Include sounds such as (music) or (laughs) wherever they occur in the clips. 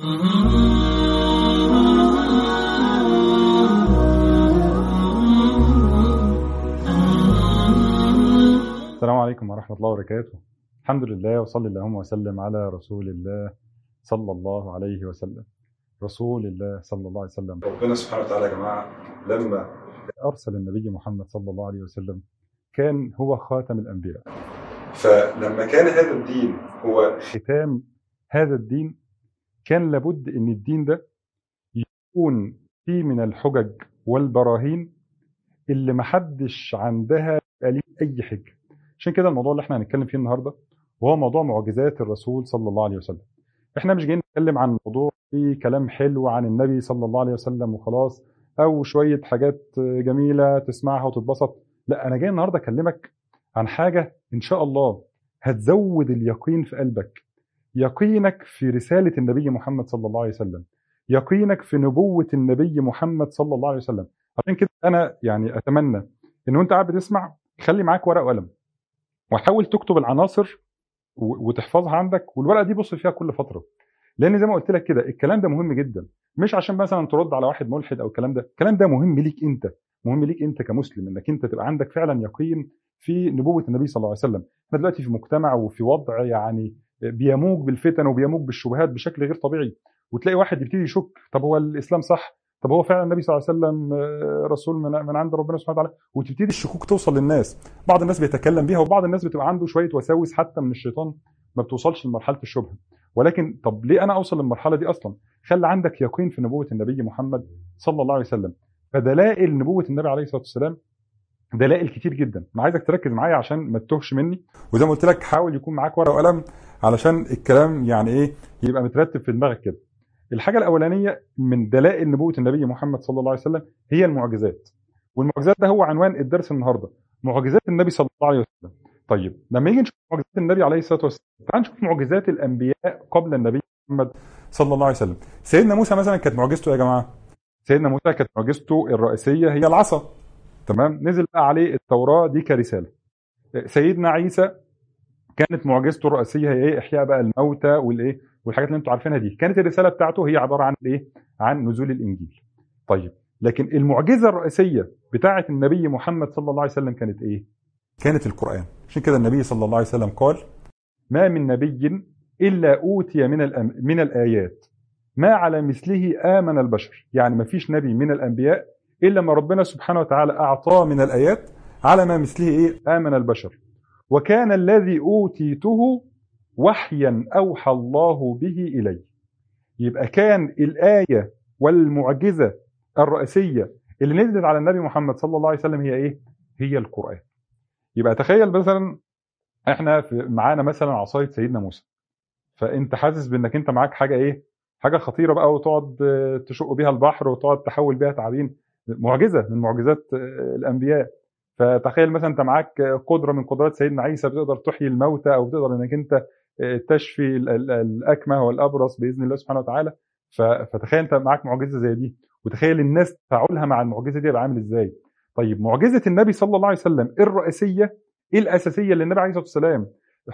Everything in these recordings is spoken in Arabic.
السلام عليكم ورحمة الله وبركاته. الحمد لله وصلى اللهم وسلم على رسول الله صلى الله عليه وسلم. رسول الله صلى الله عليه وسلم. ربنا سبحانه وتعالى يا جماعة لما أرسل النبي محمد صلى الله عليه وسلم كان هو خاتم الأنبياء. فلما كان هذا الدين هو ختام هذا الدين كان لابد إن الدين ده يكون فيه من الحجج والبراهين اللي محدش عندها ليه أي حجة. عشان كده الموضوع اللي إحنا هنتكلم فيه النهارده وهو موضوع معجزات الرسول صلى الله عليه وسلم. إحنا مش جايين نتكلم عن موضوع فيه كلام حلو عن النبي صلى الله عليه وسلم وخلاص أو شوية حاجات جميلة تسمعها وتتبسط. لا أنا جاي النهارده أكلمك عن حاجة إن شاء الله هتزود اليقين في قلبك. يقينك في رسالة النبي محمد صلى الله عليه وسلم. يقينك في نبوة النبي محمد صلى الله عليه وسلم. عشان كده أنا يعني أتمنى إن وأنت قاعد بتسمع خلي معاك ورقة وقلم. وحاول تكتب العناصر وتحفظها عندك والورقة دي بص فيها كل فترة. لأن زي ما قلت لك كده الكلام ده مهم جدا. مش عشان مثلا ترد على واحد ملحد أو الكلام ده. الكلام ده مهم ليك أنت. مهم ليك أنت كمسلم إنك أنت تبقى عندك فعلا يقين في نبوة النبي صلى الله عليه وسلم. إحنا دلوقتي في مجتمع وفي وضع يعني بيموج بالفتن وبيموج بالشبهات بشكل غير طبيعي. وتلاقي واحد يبتدي يشك طب هو الإسلام صح؟ طب هو فعلا النبي صلى الله عليه وسلم آه، رسول من من عند ربنا سبحانه وتعالى؟ وتبتدي الشكوك توصل للناس. بعض الناس بيتكلم بيها وبعض الناس بتبقى عنده شوية وساوس حتى من الشيطان ما بتوصلش لمرحلة الشبهة. ولكن طب ليه أنا أوصل للمرحلة دي أصلا؟ خلي عندك يقين في نبوة النبي محمد صلى الله عليه وسلم. فدلائل نبوة النبي عليه الصلاة والسلام دلائل كتير جدا. أنا عايزك تركز معايا عشان ما تتوهش مني. وزي ما قلت لك حاول يكون معاك ورقة وقلم علشان الكلام يعني إيه يبقى مترتب في دماغك كده. الحاجة الأولانية من دلائل نبوه النبي محمد صلى الله عليه وسلم هي المعجزات. والمعجزات ده هو عنوان الدرس النهارده. معجزات النبي صلى الله عليه وسلم. طيب لما نيجي نشوف معجزات النبي عليه الصلاة والسلام تعال نشوف معجزات الأنبياء قبل النبي محمد صلى الله عليه وسلم. سيدنا موسى مثلا كانت معجزته يا جماعة؟ سيدنا موسى كانت معجزته الرئيسية هي العصا. تمام؟ نزل بقى عليه التوراة دي كرسالة. سيدنا عيسى كانت معجزته الرئيسية هي إيه؟ إحياء بقى الموتى والإيه؟ والحاجات اللي أنتم عارفينها دي. كانت الرسالة بتاعته هي عبارة عن الايه عن نزول الإنجيل. طيب لكن المعجزة الرئيسية بتاعه النبي محمد صلى الله عليه وسلم كانت إيه؟ كانت القرآن. عشان كده النبي صلى الله عليه وسلم قال ما من نبي إلا أوتي من الأم من الآيات. ما على مثله آمن البشر. يعني ما فيش نبي من الأنبياء إلا ما ربنا سبحانه وتعالى أعطاه من الآيات على ما مثله إيه؟ آمن البشر. وكان الذي أوتيته وحيا أوحى الله به الي يبقى كان الآية والمعجزة الرئيسية اللي نزلت على النبي محمد صلى الله عليه وسلم هي إيه؟ هي القرآن. يبقى تخيل مثلا إحنا معانا مثلا عصاية سيدنا موسى. فأنت حاسس بإنك أنت معاك حاجة إيه؟ حاجة خطيرة بقى وتقعد تشق بيها البحر وتقعد تحول بيها تعابين. معجزة من معجزات آه، الأنبياء. فتخيل مثلا أنت معاك قدرة من قدرات سيدنا عيسى بتقدر تحيي الموتى أو بتقدر إنك أنت آه، تشفي ال- ال- الأكمة والأبرص بإذن الله سبحانه وتعالى. فتخيل أنت معاك معجزة زي دي وتخيل الناس تفاعلها مع المعجزة دي يبقى عامل إزاي. طيب معجزة النبي صلى الله عليه وسلم الرئيسية إيه الأساسية اللي النبي عليه الصلاة والسلام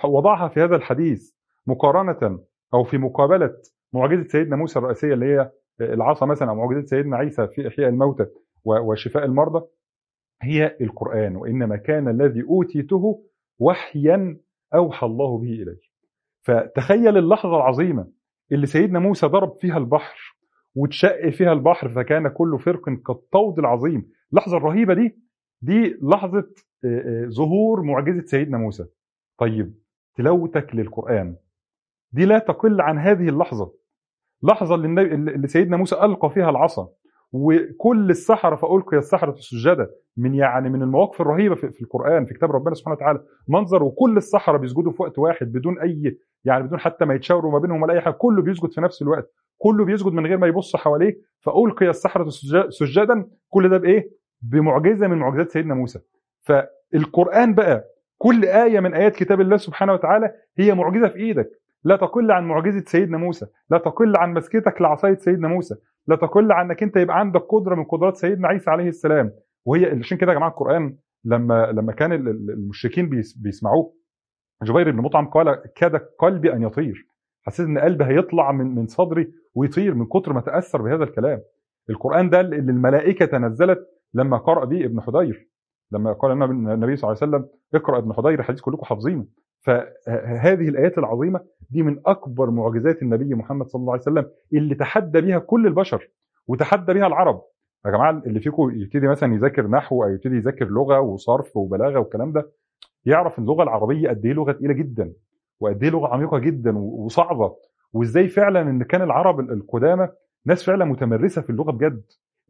وضعها في هذا الحديث مقارنة أو في مقابلة معجزة سيدنا موسى الرئيسية اللي هي العصا مثلا أو معجزة سيدنا عيسى في إحياء الموتى وشفاء المرضى هي القرآن وإنما كان الذي أوتيته وحيا أوحى الله به الي فتخيل اللحظة العظيمة اللي سيدنا موسى ضرب فيها البحر وتشق فيها البحر فكان كل فرق كالطود العظيم. اللحظة الرهيبة دي دي لحظة ظهور معجزة سيدنا موسى. طيب تلاوتك للقرآن. دي لا تقل عن هذه اللحظة. لحظة اللي, اللي سيدنا موسى ألقى فيها العصا وكل السحرة فألقي السحرة سجدا من يعني من المواقف الرهيبة في, القرآن في كتاب ربنا سبحانه وتعالى منظر وكل السحرة بيسجدوا في وقت واحد بدون أي يعني بدون حتى ما يتشاوروا ما بينهم ولا أي حاجة كله بيسجد في نفس الوقت كله بيسجد من غير ما يبص حواليه فألقي السحرة سجدا كل ده بإيه؟ بمعجزة من معجزات سيدنا موسى فالقرآن بقى كل آية من آيات كتاب الله سبحانه وتعالى هي معجزة في إيدك لا تقل عن معجزة سيدنا موسى. لا تقل عن مسكتك لعصاية سيدنا موسى. لا تقل عن انك انت يبقى عندك قدرة من قدرات سيدنا عيسى عليه السلام. وهي عشان كده يا جماعة القرآن لما لما كان ال- ال- المشركين بيس- بيسمعوه. جبير بن مطعم قال كاد قلبي أن يطير. حسيت إن قلبي هيطلع من من صدري ويطير من كتر ما تأثر بهذا الكلام. القرآن ده اللي الملائكة تنزلت لما قرأ به ابن حدير لما قال النبي صلى الله عليه وسلم اقرأ ابن حدير حديث كلكم حافظينه. فهذه الآيات العظيمة دي من أكبر معجزات النبي محمد صلى الله عليه وسلم اللي تحدى بها كل البشر وتحدى بها العرب. يا جماعة اللي فيكم يبتدي مثلا يذاكر نحو أو يبتدي يذاكر لغة وصرف وبلاغة والكلام ده يعرف اللغة العربية قد إيه لغة تقيلة جدا وقد إيه لغة عميقة جدا وصعبة وإزاي فعلا إن كان العرب القدامى ناس فعلا متمرسة في اللغة بجد؟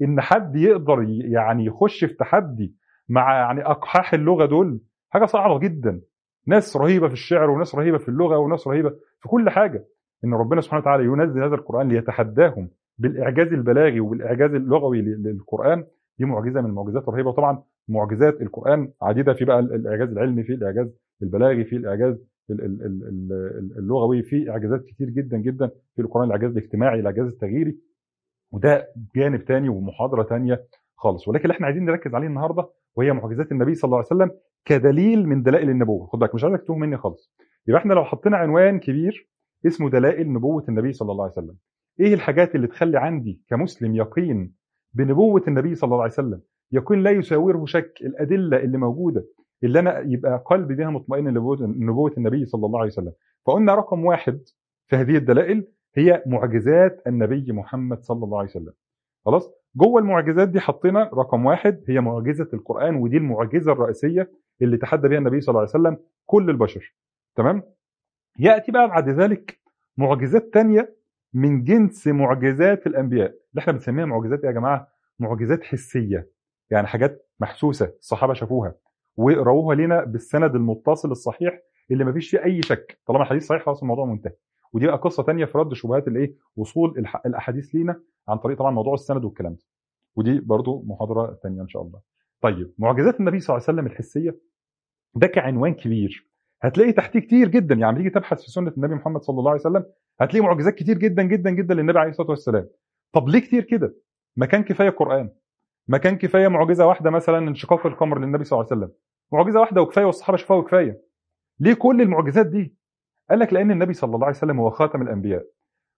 إن حد يقدر يعني يخش في تحدي مع يعني أقحاح اللغة دول حاجة صعبة جدا. ناس رهيبة في الشعر وناس رهيبة في اللغة وناس رهيبة في كل حاجة. إن ربنا سبحانه وتعالى ينزل هذا القرآن ليتحداهم بالإعجاز البلاغي وبالإعجاز اللغوي للقرآن. دي معجزة من المعجزات الرهيبة. وطبعا معجزات القرآن عديدة. في بقى الإعجاز العلمي في الإعجاز البلاغي في الإعجاز اللغوي في إعجازات كتير جدا جدا. في القرآن الإعجاز الاجتماعي الإعجاز التغييري. وده جانب تاني ومحاضرة تانية خالص. ولكن اللي إحنا عايزين نركز عليه النهارده وهي معجزات النبي صلى الله عليه وسلم كدليل من دلائل النبوة. خد بالك مش عايزك تتوه مني خالص. يبقى إحنا لو حطينا عنوان كبير اسمه دلائل نبوة النبي صلى الله عليه وسلم. إيه الحاجات اللي تخلي عندي كمسلم يقين بنبوة النبي صلى الله عليه وسلم؟ يقين لا يساوره شك. الأدلة اللي موجودة اللي أنا يبقى قلبي بها مطمئن لنبوه النبي صلى الله عليه وسلم. فقلنا رقم واحد في هذه الدلائل هي معجزات النبي محمد صلى الله عليه وسلم. خلاص؟ جوه المعجزات دي حطينا رقم واحد هي معجزة القرآن ودي المعجزة الرئيسية اللي تحدى بها النبي صلى الله عليه وسلم كل البشر. تمام؟ يأتي بقى بعد ذلك معجزات تانية من جنس معجزات الأنبياء. اللي إحنا بنسميها معجزات يا جماعة؟ معجزات حسية. يعني حاجات محسوسة الصحابة شافوها ورووها لنا بالسند المتصل الصحيح اللي ما فيش فيه أي شك. طالما الحديث صحيح خلاص الموضوع منتهي. ودي بقى قصة ثانية في رد شبهات الإيه؟ وصول الأحاديث لينا عن طريق طبعا موضوع السند والكلام ده. ودي برضو محاضرة ثانية إن شاء الله. طيب معجزات النبي صلى الله عليه وسلم الحسية؟ ده كعنوان كبير. هتلاقي تحتيه كتير جدا يعني تيجي تبحث في سنة النبي محمد صلى الله عليه وسلم هتلاقي معجزات كتير جدا جدا جدا للنبي عليه الصلاة والسلام. طب ليه كتير كده؟ ما كان كفاية قران ما كان كفاية معجزة واحدة مثلا انشقاق القمر للنبي صلى الله عليه وسلم. معجزة واحدة وكفاية والصحابة شافوها وكفاية. ليه كل المعجزات دي؟ قال لك لأن النبي صلى الله عليه وسلم هو خاتم الأنبياء.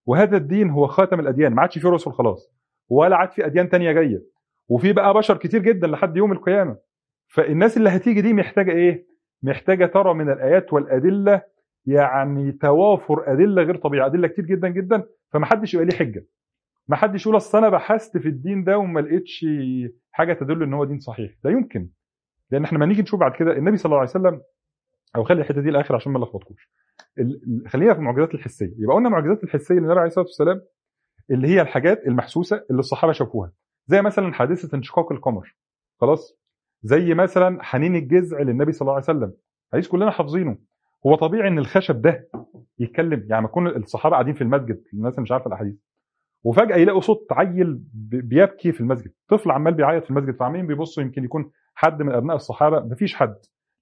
وهذا الدين هو خاتم الأديان ما عادش فيه رسل خلاص. ولا عاد في أديان تانية جاية. وفي بقى بشر كتير جدا لحد يوم القيامة. فالناس اللي هتيجي دي محتاجة إيه؟ محتاجة ترى من الآيات والأدلة يعني توافر أدلة غير طبيعية أدلة كتير جدا جدا فما حدش يبقى ليه حجة. ما حدش يقول أصل أنا بحثت في الدين ده وما لقيتش حاجة تدل إن هو دين صحيح. لا يمكن. لأن إحنا ما نيجي نشوف بعد كده النبي صلى الله عليه وسلم أو خلي الحتة دي الآخر عشان ما نلخبطكوش. خلينا في المعجزات الحسية. يبقى قلنا المعجزات الحسية للنبي عليه الصلاة والسلام اللي هي الحاجات المحسوسة اللي الصحابة شافوها. زي مثلا حادثه انشقاق القمر. خلاص؟ زي مثلا حنين الجذع للنبي صلى الله عليه وسلم. حديث كلنا حافظينه. هو طبيعي إن الخشب ده يتكلم يعني ما يكون الصحابة قاعدين في المسجد الناس اللي مش عارفة الأحاديث. وفجأة يلاقوا صوت عيل بيبكي في المسجد. طفل عمال بيعيط في المسجد فعمالين بيبصوا يمكن يكون حد من أبناء الصحابة. مفيش حد.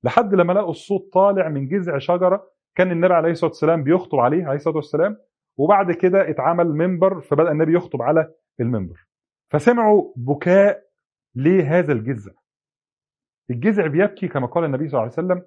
لحد لما لقوا الصوت طالع من جذع شجرة كان النبي عليه الصلاة والسلام بيخطب عليه عليه الصلاة والسلام. وبعد كده اتعمل منبر فبدأ النبي يخطب على المنبر. فسمعوا بكاء لهذا الجذع. الجذع بيبكي كما قال النبي صلى الله عليه وسلم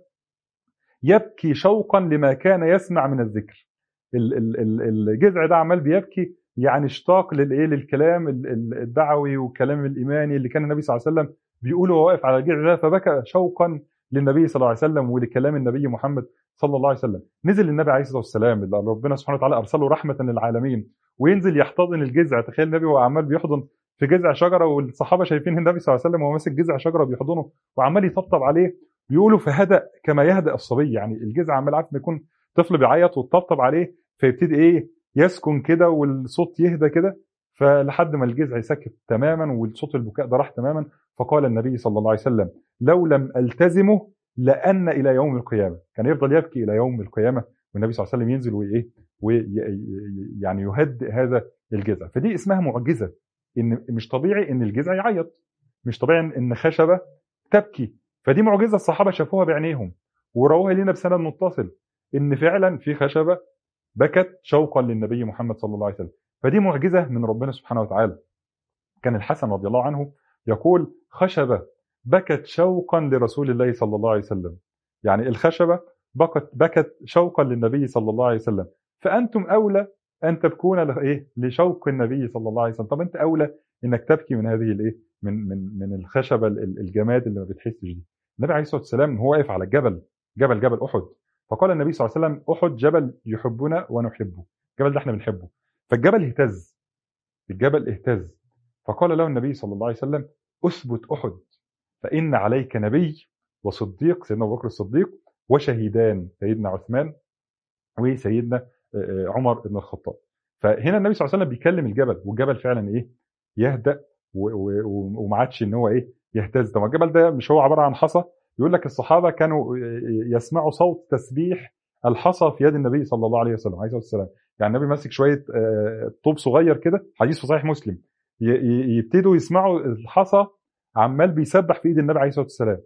يبكي شوقا لما كان يسمع من الذكر. الجذع ده عمال بيبكي يعني اشتاق للإيه؟ للكلام الدعوي والكلام الإيماني اللي كان النبي صلى الله عليه وسلم بيقوله وهو واقف على الجذع ده فبكى شوقا للنبي صلى الله عليه وسلم ولكلام النبي محمد صلى الله عليه وسلم. نزل النبي عليه الصلاة والسلام اللي ربنا سبحانه وتعالى أرسله رحمة للعالمين وينزل يحتضن الجذع. تخيل النبي وهو عمال بيحضن في جذع شجرة والصحابة شايفين النبي صلى الله عليه وسلم وهو ماسك جذع شجرة بيحضنه وعمال يطبطب عليه. بيقولوا فهدأ كما يهدأ الصبي يعني الجذع عمال عارف يكون طفل بيعيط وتطبطب عليه فيبتدي إيه؟ يسكن كده والصوت يهدى كده. فلحد ما الجذع سكت تماما والصوت البكاء ده راح تماما فقال النبي صلى الله عليه وسلم لو لم ألتزمه لأن إلى يوم القيامة. كان يفضل يبكي إلى يوم القيامة والنبي صلى الله عليه وسلم ينزل وإيه؟ ويعني يهدئ هذا الجذع. فدي اسمها معجزة. إن مش طبيعي إن الجذع يعيط. مش طبيعي إن خشبة تبكي. فدي معجزة الصحابة شافوها بعينيهم وروها لنا بسند متصل إن فعلا في خشبة بكت شوقا للنبي محمد صلى الله عليه وسلم. فدي معجزة من ربنا سبحانه وتعالى. كان الحسن رضي الله عنه يقول خشبة بكت شوقا لرسول الله صلى الله عليه وسلم. يعني الخشبة بكت, بكت شوقا للنبي صلى الله عليه وسلم. فأنتم أولى أن تبكون إيه؟ لشوق النبي صلى الله عليه وسلم. طب أنت أولى إنك تبكي من هذه الإيه؟ من من من الخشبة ال- ال- الجماد اللي ما بتحسش دي. النبي عليه الصلاة والسلام هو واقف على الجبل جبل جبل أحد. فقال النبي صلى الله عليه وسلم أحد جبل يحبنا ونحبه. الجبل ده إحنا بنحبه. فالجبل اهتز. الجبل اهتز. فقال له النبي صلى الله عليه وسلم أثبت أحد فإن عليك نبي وصديق سيدنا أبو بكر الصديق وشهيدان سيدنا عثمان وسيدنا عمر بن الخطاب. فهنا النبي صلى الله عليه وسلم بيكلم الجبل والجبل فعلا إيه؟ يهدأ وما عادش إن هو إيه؟ يهتز. طب الجبل ده مش هو عبارة عن حصى. يقول لك الصحابة كانوا يسمعوا صوت تسبيح الحصى في يد النبي صلى الله عليه وسلم عليه الصلاة والسلام. يعني النبي ماسك شوية آه، طوب صغير كده حديث في صحيح مسلم. يبتدوا يسمعوا الحصى عمال بيسبح في إيد النبي عليه الصلاة والسلام.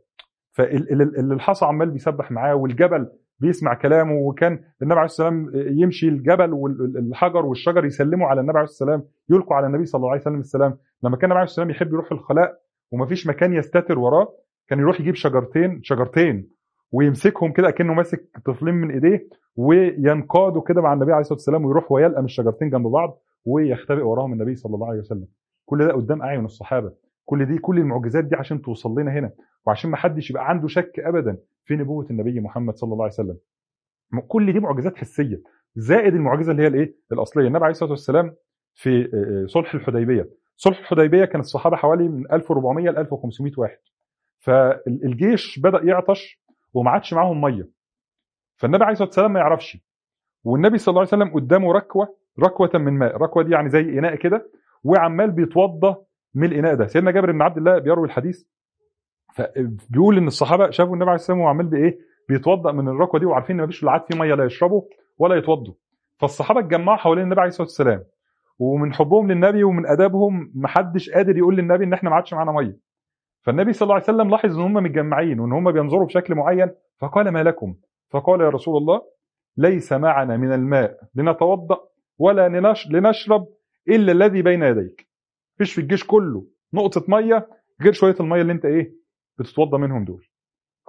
فالحصى عمال بيسبح معاه والجبل بيسمع كلامه وكان النبي عليه والسلام يمشي الجبل والحجر والشجر يسلموا على النبي عليه والسلام يلقوا على النبي صلى الله عليه وسلم السلام. لما كان النبي عليه والسلام يحب يروح الخلاء ومفيش مكان يستتر وراه كان يروح يجيب شجرتين شجرتين ويمسكهم كده كانه ماسك طفلين من إيديه وينقادوا كده مع النبي عليه الصلاة والسلام ويروح ويلقم الشجرتين جنب بعض ويختبئ وراهم النبي صلى الله عليه وسلم. كل ده قدام أعين الصحابة. كل دي كل المعجزات دي عشان توصل لنا هنا. وعشان ما حدش يبقى عنده شك ابدا. في نبوة النبي محمد صلى الله عليه وسلم. كل دي معجزات حسية. زائد المعجزة اللي هي الإيه؟ الأصلية. النبي عليه الصلاة والسلام في صلح الحديبية. صلح الحديبية كان الصحابة حوالي من 1400 ل 1500 واحد. فالجيش بدأ يعطش وما عادش معاهم مية. فالنبي عليه الصلاة والسلام ما يعرفش. والنبي صلى الله عليه وسلم قدامه ركوة ركوة من ماء. ركوة دي يعني زي إناء كده. وعمال بيتوضى من الإناء ده. سيدنا جابر بن عبد الله بيروي الحديث فبيقول إن الصحابة شافوا النبي عليه الصلاة والسلام وعمال بإيه؟ بيتوضأ من الركوة دي وعارفين إن مفيش في العاد في مية لا يشربوا ولا يتوضوا. فالصحابة اتجمعوا حوالين النبي عليه الصلاة والسلام ومن حبهم للنبي ومن ادابهم محدش قادر يقول للنبي إن إحنا ما عادش معانا مية. فالنبي صلى الله عليه وسلم لاحظ إن هم متجمعين وإن هم بينظروا بشكل معين فقال ما لكم؟ فقال يا رسول الله ليس معنا من الماء لنتوضأ ولا لنش- لنشرب إلا الذي بين يديك. مفيش في الجيش كله نقطة مية غير شوية المية اللي أنت إيه؟ بتتوضا منهم دول.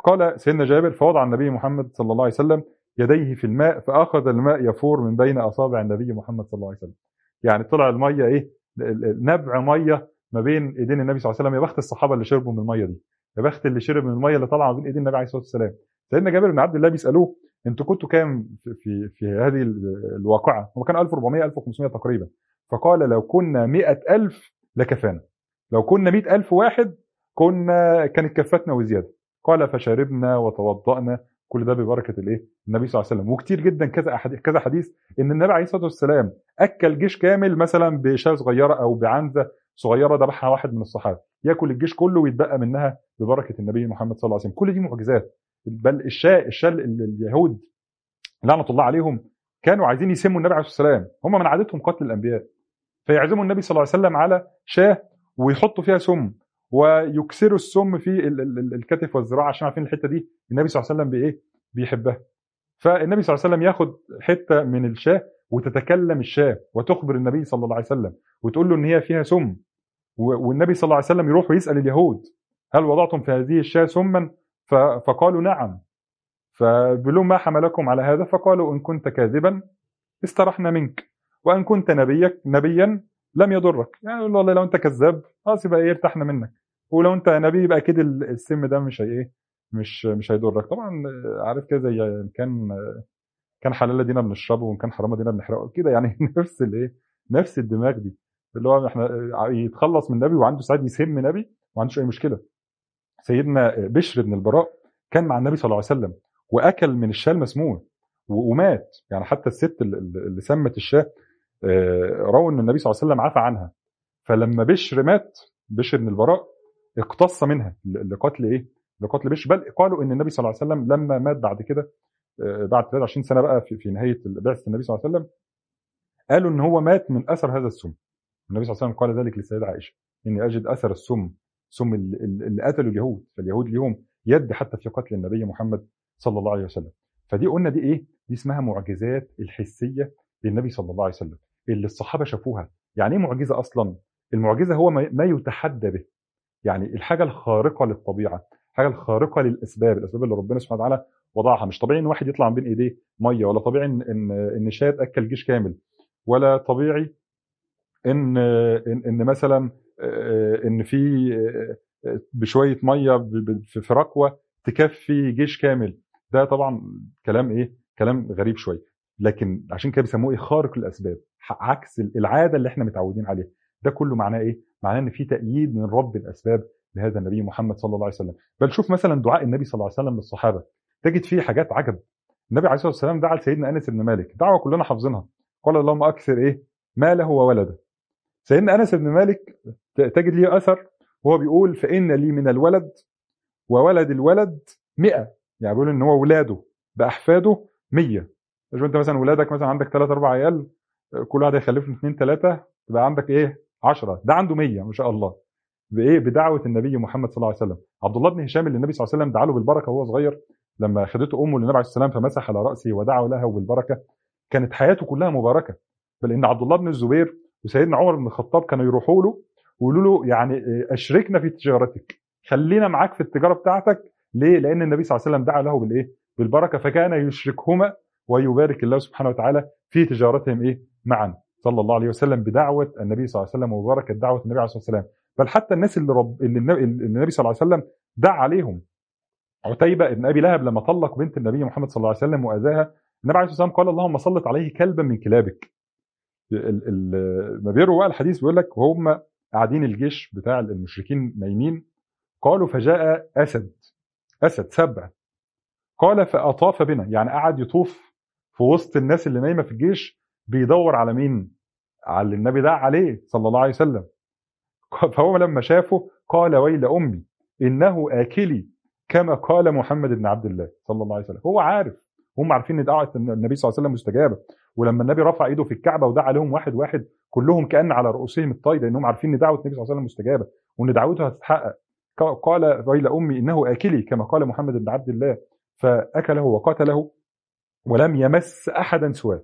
قال سيدنا جابر فوضع النبي محمد صلى الله عليه وسلم يديه في الماء فأخذ الماء يفور من بين أصابع النبي محمد صلى الله عليه وسلم. يعني طلع المية إيه؟ نبع مية ما بين إيدين النبي صلى الله عليه وسلم. يا بخت الصحابة اللي شربوا من المية دي. يا بخت اللي شرب من المية اللي طالعه ما بين ايدين النبي عليه الصلاة والسلام. سيدنا جابر بن عبد الله بيسألوه أنتوا كنتوا كام في في, هذه ال- الواقعة؟ هم كانوا 1400 1500 تقريبا. فقال لو كنا 100000 لكفانا. لو كنا 100000 واحد كنا كانت كفتنا وزيادة. قال فشربنا وتوضأنا. كل ده ببركة الإيه؟ النبي صلى الله عليه وسلم. وكتير جدا كذا أحد- كذا حديث إن النبي عليه الصلاة والسلام أكل جيش كامل مثلا بشاة صغيرة أو بعنزة صغيرة ذبحها واحد من الصحابة. يأكل الجيش كله ويتبقى منها ببركة النبي محمد صلى الله عليه وسلم. كل دي معجزات. بل الشاة الشاة ال- اليهود لعنة الله عليهم كانوا عايزين يسموا النبي عليه الصلاة والسلام. هم من عادتهم قتل الأنبياء. فيعزموا النبي صلى الله عليه وسلم على شاة ويحطوا فيها سم. ويكسروا السم في ال- ال- ال- الكتف والذراع عشان عارفين الحتة دي. النبي صلى الله عليه وسلم بإيه؟ بيحبها. فالنبي صلى الله عليه وسلم ياخد حتة من الشاة وتتكلم الشاة وتخبر النبي صلى الله عليه وسلم وتقول له إن هي فيها سم. والنبي صلى الله عليه وسلم يروح ويسأل اليهود هل وضعتم في هذه الشاة سما؟ فقالوا نعم. لهم ما حملكم على هذا؟ فقالوا إن كنت كاذبا استرحنا منك وإن كنت نبيك نبيا لم يضرك. يعني والله لو أنت كذاب خلاص يبقى إيه ارتحنا منك. ولو انت نبي يبقى أكيد ال- السم ده مش إيه مش مش هيضرك. طبعا عارف كده زي إن كان كان حلال دينا بنشربه وإن كان حرام دينا بنحرقه. كده يعني (laughs) نفس الايه نفس الدماغ دي. اللي هو إحنا يتخلص من نبي وعنده ساعات يسم نبي وما عندوش أي مشكلة. سيدنا بشر بن البراء كان مع النبي صلى الله عليه وسلم وأكل من الشاة المسموم ومات. يعني حتى الست اللي- سمت الشاة آه، روى إن النبي صلى الله عليه وسلم عفى عنها. فلما بشر مات بشر بن البراء اقتص منها لقتل إيه؟ لقتل بشر بل قالوا إن النبي صلى الله عليه وسلم لما مات بعد كده آه، بعد 23 سنة بقى في, نهاية بعثة النبي صلى الله عليه وسلم قالوا إن هو مات من أثر هذا السم. النبي صلى الله عليه وسلم قال ذلك للسيدة عائشة إني أجد أثر السم سم ال- ال- اللي قتلوا اليهود. فاليهود ليهم يد حتى في قتل النبي محمد صلى الله عليه وسلم. فدي قلنا دي إيه؟ دي اسمها معجزات الحسية للنبي صلى الله عليه وسلم اللي الصحابة شافوها. يعني إيه معجزة أصلا؟ المعجزة هو ما يتحدى به. يعني الحاجة الخارقة للطبيعة الحاجة الخارقة للإسباب الإسباب اللي ربنا سبحانه وتعالى وضعها. مش طبيعي إن واحد يطلع من بين إيديه مية ولا طبيعي إن إن إن شاة أكل جيش كامل ولا طبيعي إن إن, إن مثلا إن في بشوية مية في ركوة تكفي جيش كامل. ده طبعا كلام إيه؟ كلام غريب شوية. لكن عشان كده بيسموه إيه؟ خارق الاسباب عكس العادة اللي إحنا متعودين عليها. ده كله معناه إيه؟ معناه إن في تأييد من رب الأسباب لهذا النبي محمد صلى الله عليه وسلم. بل شوف مثلا دعاء النبي صلى الله عليه وسلم للصحابة. تجد فيه حاجات عجب. النبي عليه الصلاة والسلام دعا لسيدنا أنس بن مالك. دعوة كلنا حافظينها. قال اللهم أكثر إيه؟ ماله وولده سيدنا أنس بن مالك تجد ليه أثر؟ وهو بيقول فإن لي من الولد وولد الولد 100 يعني بيقول إن هو ولاده بأحفاده 100 شوف أنت مثلا ولادك مثلا عندك 3 4 عيال كل واحد هيخلف له 2 3 تبقى عندك إيه؟ 10 ده عنده 100 ما شاء الله. بإيه؟ بدعوة النبي محمد صلى الله عليه وسلم. عبد الله بن هشام اللي النبي صلى الله عليه وسلم دعا له بالبركة وهو صغير لما خدته أمه للنبي عليه والسلام فمسح على رأسه ودعا لها بالبركة. كانت حياته كلها مباركة. بل إن عبد الله بن الزبير وسيدنا عمر بن الخطاب كانوا يروحوا له ويقولوا له يعني إيه، أشركنا في تجارتك. خلينا معاك في التجارة بتاعتك. ليه؟ لأن النبي صلى الله عليه وسلم دعا له بالإيه؟ بالبركة. فكان يشركهما ويبارك الله سبحانه وتعالى في تجارتهم إيه؟ معا. صلى الله عليه وسلم بدعوة النبي صلى الله عليه وسلم وبركه دعوة النبي عليه الصلاة والسلام. بل حتى الناس اللي رب اللي النبي, صلى الله عليه وسلم دعا عليهم. عتيبة ابن أبي لهب لما طلق بنت النبي محمد صلى الله عليه وسلم وأذاها النبي عليه الصلاة والسلام قال اللهم سلط عليه كلبا من كلابك. ما بيروي بقى الحديث بيقول لك وهم قاعدين الجيش بتاع المشركين نايمين. قالوا فجاء أسد أسد سبع. قال فأطاف بنا يعني قعد يطوف في وسط الناس اللي نايمة في الجيش بيدور على مين؟ على النبي دعا عليه صلى الله عليه وسلم. (laughs) فهو لما شافه قال ويل أمي إنه آكلي كما قال محمد بن عبد الله صلى الله عليه وسلم. هو عارف هم عارفين إن دعوة النبي صلى الله عليه وسلم مستجابة. ولما النبي رفع إيده في الكعبة ودعا لهم واحد واحد كلهم كأن على رؤوسهم الطير لأنهم عارفين إن دعوة النبي صلى الله عليه وسلم مستجابة. وإن دعوته هتتحقق قال ويل أمي إنه آكلي كما قال محمد بن عبد الله. فأكله وقتله ولم يمس أحدا سواه.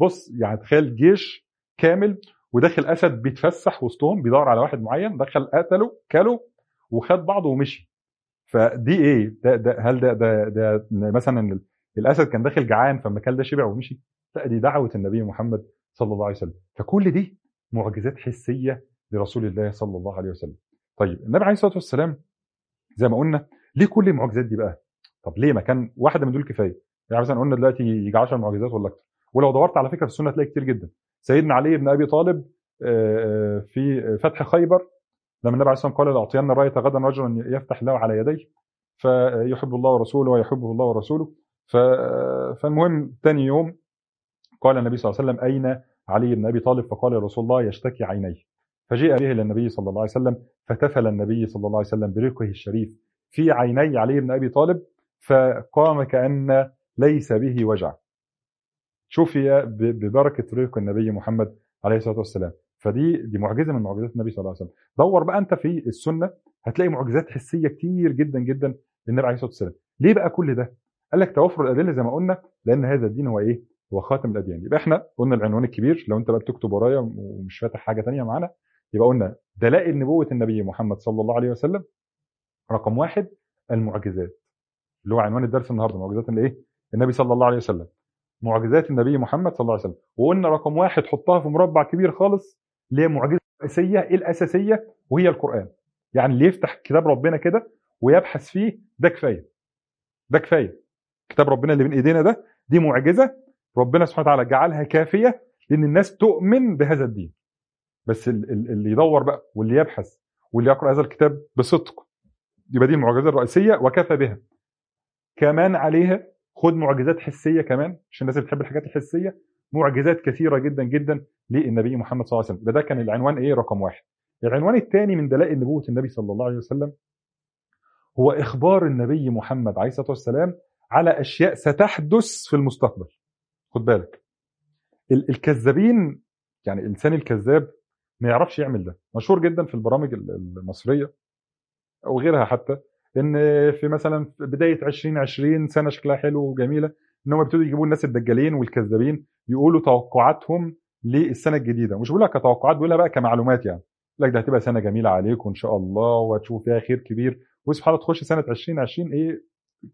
بص يعني تخيل جيش كامل وداخل أسد بيتفسح وسطهم بيدور على واحد معين دخل قتله كله وخد بعضه ومشي. فدي إيه؟ ده, ده هل ده, ده, ده مثلا الأسد كان داخل جعان فما كل ده شبع ومشي لا دي دعوة النبي محمد صلى الله عليه وسلم. فكل دي معجزات حسية لرسول الله صلى الله عليه وسلم. طيب النبي عليه الصلاة والسلام زي ما قلنا ليه كل المعجزات دي بقى؟ طب ليه ما كان واحدة من دول كفاية؟ يعني مثلا قلنا دلوقتي يجي 10 معجزات ولا أكتر. ولو دورت على فكرة في السنة هتلاقي كتير جدا. سيدنا علي بن أبي طالب آه، آه، في فتح خيبر لما النبي عليه الصلاة والسلام قال لاعطين الرايه غدا رجلا يفتح له على يديه فيحب الله ورسوله ويحبه الله ورسوله. ف- فالمهم ثاني يوم قال النبي صلى الله عليه وسلم أين علي بن أبي طالب؟ فقال يا رسول الله يشتكي عينيه. فجيء به إلى النبي صلى الله عليه وسلم فتفل النبي صلى الله عليه وسلم بريقه الشريف في عيني علي بن أبي طالب فقام كأن ليس به وجع. شفي ببركة ريق النبي محمد عليه الصلاة والسلام. فدي دي معجزة من معجزات النبي صلى الله عليه وسلم. دور بقى أنت في السنة هتلاقي معجزات حسية كتير جدا جدا للنبي عليه الصلاة والسلام. ليه بقى كل ده؟ قال لك توفر الأدلة زي ما قلنا لأن هذا الدين هو إيه؟ هو خاتم الأديان. يبقى إحنا قلنا العنوان الكبير لو أنت بقى بتكتب ورايا ومش فاتح حاجة تانية معانا يبقى قلنا دلائل نبوة النبي محمد صلى الله عليه وسلم. رقم واحد المعجزات. اللي هو عنوان الدرس النهارده معجزات الإيه؟ النبي صلى الله عليه وسلم. معجزات النبي محمد صلى الله عليه وسلم. وقلنا رقم واحد حطها في مربع كبير خالص اللي هي معجزه رئيسيه الأساسية؟ وهي القرآن. يعني اللي يفتح كتاب ربنا كده ويبحث فيه ده كفاية. ده كفاية. كتاب ربنا اللي بين إيدينا ده دي معجزة ربنا سبحانه وتعالى جعلها كافية لأن الناس تؤمن بهذا الدين. بس ال- ال- اللي يدور بقى واللي يبحث واللي يقرأ هذا الكتاب بصدق يبقى دي المعجزة الرئيسية وكفى بها. كمان عليها خد معجزات حسية كمان عشان الناس اللي بتحب الحاجات الحسية معجزات كثيرة جدا جدا للنبي محمد صلى الله عليه وسلم. ده كان العنوان إيه؟ رقم واحد. العنوان الثاني من دلائل نبوة النبي صلى الله عليه وسلم هو إخبار النبي محمد عليه الصلاة والسلام على أشياء ستحدث في المستقبل. خد بالك. ال- الكذابين يعني الانسان الكذاب ما يعرفش يعمل ده. مشهور جدا في البرامج ال- المصرية أو غيرها حتى. إن في مثلا في بداية 2020 سنة شكلها حلو وجميلة إن هم بيبتدوا يجيبوا الناس الدجالين والكذابين يقولوا توقعاتهم للسنة الجديدة. مش بيقول لك كتوقعات بيقولها بقى كمعلومات يعني. لك ده هتبقى سنة جميلة عليكم إن شاء الله وهتشوفوا فيها خير كبير. وسبحان الله تخش سنة 2020 إيه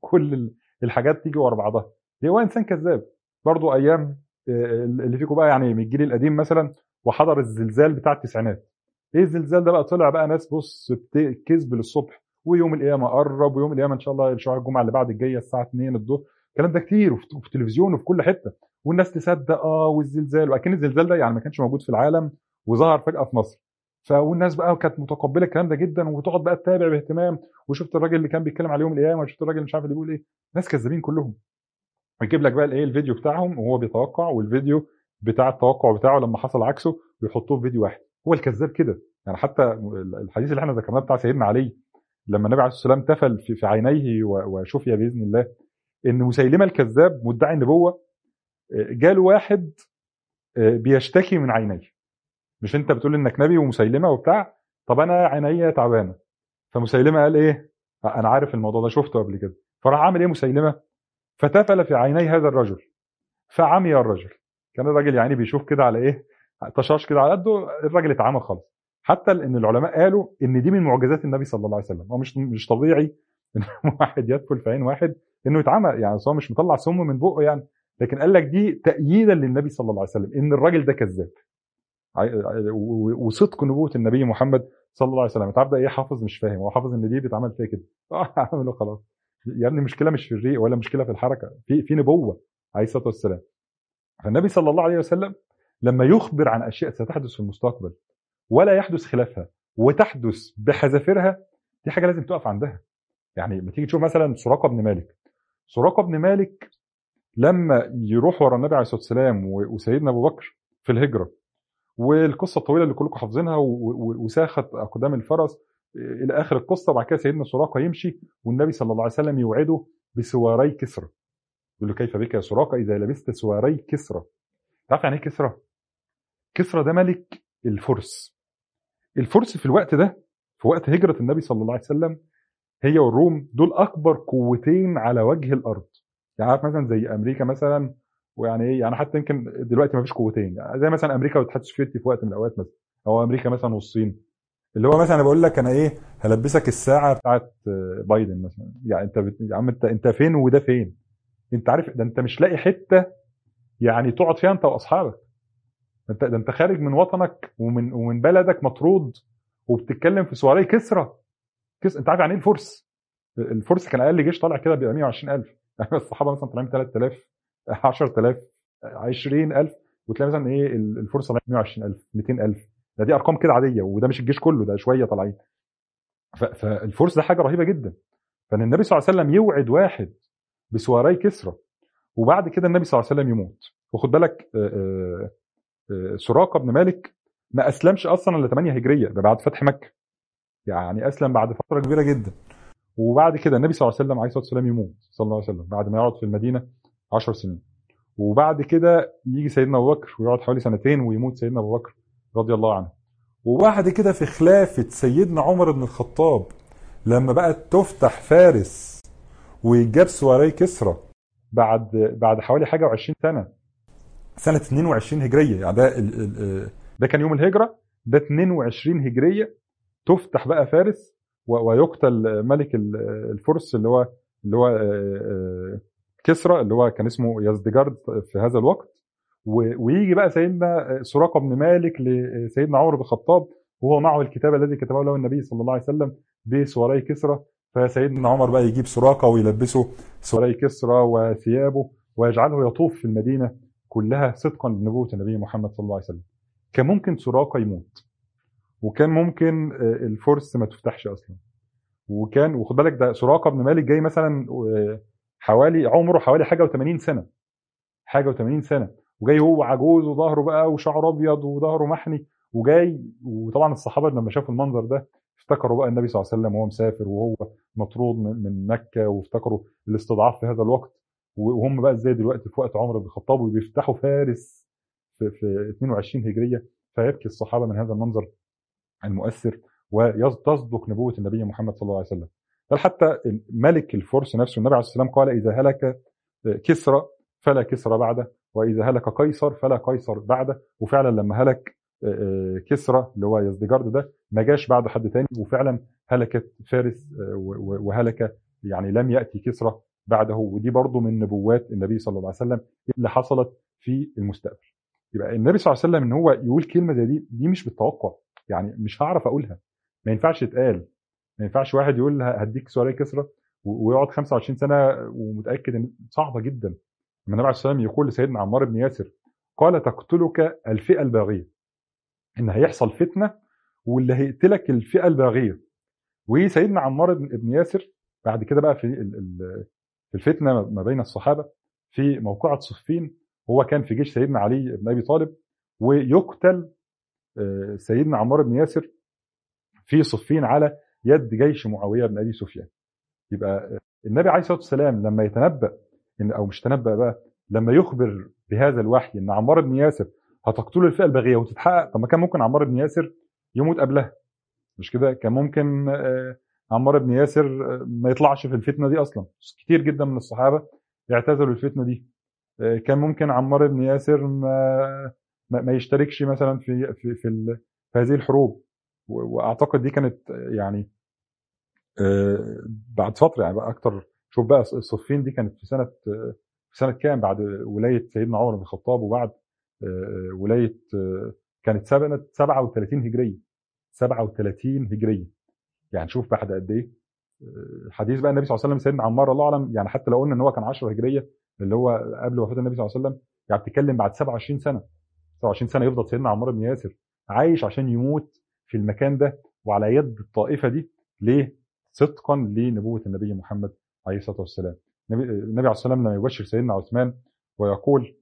كل ال- الحاجات تيجي ورا بعضها. هو إنسان كذاب. برضه أيام آه، اللي فيكم بقى يعني من الجيل القديم مثلا وحضر الزلزال بتاع التسعينات. إيه الزلزال ده بقى؟ طلع بقى ناس بص بت- كذب للصبح. ويوم القيامة قرب ويوم القيامة إن شاء الله شهر الجمعة اللي بعد الجاية الساعة 2 الظهر. الكلام ده كتير وفي التلفزيون وفي كل حتة. والناس تصدق آه والزلزال. واكن الزلزال ده يعني ما كانش موجود في العالم وظهر فجأة في مصر. فالناس بقى كانت متقبلة الكلام ده جدا وتقعد بقى تتابع باهتمام. وشفت الراجل اللي كان بيتكلم على يوم القيامة وشفت الراجل مش عارف اللي بيقول إيه. ناس كذابين كلهم. ويجيب لك بقى الايه الفيديو بتاعهم وهو بيتوقع والفيديو بتاع التوقع بتاعه لما حصل عكسه ويحطوه في فيديو واحد. هو الكذاب كده. يعني حتى الحديث اللي إحنا ذكرناه بتاع سيدنا علي لما النبي عليه الصلاة والسلام تفل في عينيه وشفي بإذن الله إن مسيلمة الكذاب مدعي النبوة آه، جاله واحد آه، بيشتكي من عينيه. مش أنت بتقول إنك نبي ومسيلمة وبتاع؟ طب أنا عينيا تعبانة. فمسيلمة قال إيه؟ أنا عارف الموضوع ده شفته قبل كده. فراح عامل إيه مسيلمة؟ فتفل في عيني هذا الرجل. فعمي الرجل. كان الراجل يعني بيشوف كده على إيه؟ طشاش كده على قده الراجل اتعمى خالص. حتى ان العلماء قالوا إن دي من معجزات النبي صلى الله عليه وسلم. هو مش مش طبيعي إن (laughs) واحد يدخل في عين واحد إنه يتعمى يعني هو مش مطلع سم من بقه يعني. لكن قال لك دي تأييدا للنبي صلى الله عليه وسلم إن الراجل ده كذاب. وصدق نبوة النبي محمد صلى الله عليه وسلم. عارف ده إيه؟ حافظ مش فاهم. هو حافظ إن دي بيتعمل فيها كده. (laughs) آه اعمله خلاص. يا ابني مشكلة مش في الريق ولا مشكلة في الحركة. في في نبوة عليه الصلاة والسلام. فالنبي صلى الله عليه وسلم لما يخبر عن أشياء ستحدث في المستقبل ولا يحدث خلافها وتحدث بحذافيرها دي حاجة لازم تقف عندها. يعني لما تيجي تشوف مثلا سراقة بن مالك سراقة بن مالك لما يروح ورا النبي عليه الصلاة والسلام وسيدنا أبو بكر في الهجرة والقصة الطويلة اللي كلكم حافظينها وساخت أقدام الفرس إلى آخر القصة وبعد كده سيدنا سراقة يمشي والنبي صلى الله عليه وسلم يوعده بسواري كسرى. يقول له كيف بك يا سراقة؟ إذا لبست سواري كسرى. تعرف يعني إيه كسرى؟ كسرى ده ملك الفرس. الفرس في الوقت ده في وقت هجرة النبي صلى الله عليه وسلم هي والروم دول أكبر قوتين على وجه الأرض. يعني عارف مثلا زي أمريكا مثلا ويعني إيه يعني حتى يمكن دلوقتي ما فيش قوتين. يعني زي مثلا أمريكا والاتحاد السوفيتي في وقت من الأوقات مثلا أو أمريكا مثلا والصين. اللي هو مثلا أنا بقول لك أنا إيه هلبسك الساعة بتاعت بايدن مثلا. يعني أنت بت... يا عم أنت أنت فين وده فين؟ أنت عارف ده أنت مش لاقي حتة يعني تقعد فيها أنت وأصحابك. انت ده انت خارج من وطنك ومن ومن بلدك مطرود وبتتكلم في سواري كسرى. كس... انت عارف يعني إيه الفرس؟ الفرس كان أقل جيش طالع كده بيبقى 120000 يعني الصحابة مثلا طالعين 3000 10000 20000 وتلاقي مثلا إيه الفرس طالعين 120000 200000 ده دي أرقام كده عادية وده مش الجيش كله ده شوية طالعين. فالفرس ده حاجة رهيبة جدا. فإن النبي صلى الله عليه وسلم يوعد واحد بسواري كسرى وبعد كده النبي صلى الله عليه وسلم يموت. وخد بالك آه، آه، آه، سراقة بن مالك ما أسلمش أصلا الا 8 هجرية ده بعد فتح مكة. يعني أسلم بعد فترة كبيرة جدا. وبعد كده النبي صلى الله عليه وسلم عليه الصلاة والسلام يموت صلى الله عليه وسلم بعد ما يقعد في المدينة 10 سنين. وبعد كده يجي سيدنا أبو بكر ويقعد حوالي سنتين ويموت سيدنا أبو بكر رضي الله عنه. وبعد كده في خلافة سيدنا عمر بن الخطاب لما بقت تفتح فارس ويجاب سواري كسرى بعد بعد حوالي حاجة و20 سنة سنة 22 هجرية. يعني ده ده كان يوم الهجرة. ده 22 هجرية تفتح بقى فارس ويقتل ملك ال- الفرس اللي هو اللي هو آه، آه، كسرى اللي هو كان اسمه يزدجرد في هذا الوقت. ويجي بقى سيدنا سراقة بن مالك لسيدنا عمر بن الخطاب. وهو معه الكتاب الذي كتبه له النبي صلى الله عليه وسلم بسواري كسرى. فسيدنا عمر بقى يجيب سراقة ويلبسه سواري كسرى وثيابه ويجعله يطوف في المدينة. كلها صدقا لنبوة النبي محمد صلى الله عليه وسلم. كان ممكن سراقة يموت. وكان ممكن آه، الفرس ما تفتحش أصلا. وكان وخد بالك ده سراقة بن مالك جاي مثلا آه، حوالي عمره حوالي حاجة و80 سنة. حاجة و80 سنة. وجاي هو عجوز وظهره بقى وشعره أبيض وظهره محني. وجاي وطبعا الصحابة لما شافوا المنظر ده افتكروا بقى النبي صلى الله عليه وسلم وهو مسافر وهو مطرود من مكة وافتكروا الاستضعاف في هذا الوقت. وهم بقى إزاي دلوقتي في وقت عمر بن الخطاب وبيفتحوا فارس في, في 22 هجرية فيبكي الصحابة من هذا المنظر المؤثر وتصدق نبوة النبي محمد صلى الله عليه وسلم. بل حتى ملك الفرس نفسه النبي عليه الصلاة والسلام قال إذا هلك كسرى فلا كسرى بعده وإذا هلك قيصر فلا قيصر بعده. وفعلا لما هلك آه، كسرى اللي هو يزدجرد ده ما جاش بعد حد تاني وفعلا هلكت فارس آه، وهلك يعني لم يأتي كسرى. بعده. ودي برضه من نبوات النبي صلى الله عليه وسلم اللي حصلت في المستقبل. يبقى النبي صلى الله عليه وسلم إن هو يقول كلمة زي دي دي مش بالتوقع. يعني مش هعرف أقولها. ما ينفعش تتقال ما ينفعش واحد يقول هديك سؤالين كسرى ويقعد 25 سنة ومتأكد إن صعبة جدا. النبي عليه الصلاه والسلام يقول لسيدنا عمار بن ياسر قال تقتلك الفئة الباغية. إن هيحصل فتنة واللي هيقتلك الفئة الباغية. وسيدنا عمار بن ياسر بعد كده بقى في في الفتنة ما بين الصحابة في موقعة صفين هو كان في جيش سيدنا علي بن أبي طالب ويقتل سيدنا عمار بن ياسر في صفين على يد جيش معاوية بن أبي سفيان. يبقى النبي عليه الصلاة والسلام لما يتنبأ إن أو مش تنبأ بقى لما يخبر بهذا الوحي إن عمار بن ياسر هتقتل الفئة الباغيه وتتحقق طب ما كان ممكن عمار بن ياسر يموت قبلها. مش كده؟ كان ممكن عمار بن ياسر ما يطلعش في الفتنة دي أصلا. كتير جدا من الصحابة اعتزلوا الفتنة دي. كان ممكن عمار بن ياسر ما ما يشتركش مثلا في في في, في هذه الحروب. وأعتقد دي كانت يعني بعد فترة يعني بقى أكتر. شوف بقى الصفين دي كانت في سنة في سنة كام؟ بعد ولاية سيدنا عمر بن الخطاب وبعد ولاية كانت سنه 37 هجرية. 37 هجرية. يعني شوف بعد قد إيه حديث بقى النبي صلى الله عليه وسلم سيدنا عمار الله أعلم يعني حتى لو قلنا إن هو كان 10 هجرية اللي هو قبل وفاة النبي صلى الله عليه وسلم يعني بتتكلم بعد 27 سنة 27 سنة يفضل سيدنا عمار بن ياسر عايش عشان يموت في المكان ده وعلى يد الطائفة دي ليه؟ صدقا لنبوة النبي محمد عليه الصلاة والسلام. النبي عليه الصلاة والسلام لما يبشر سيدنا عثمان ويقول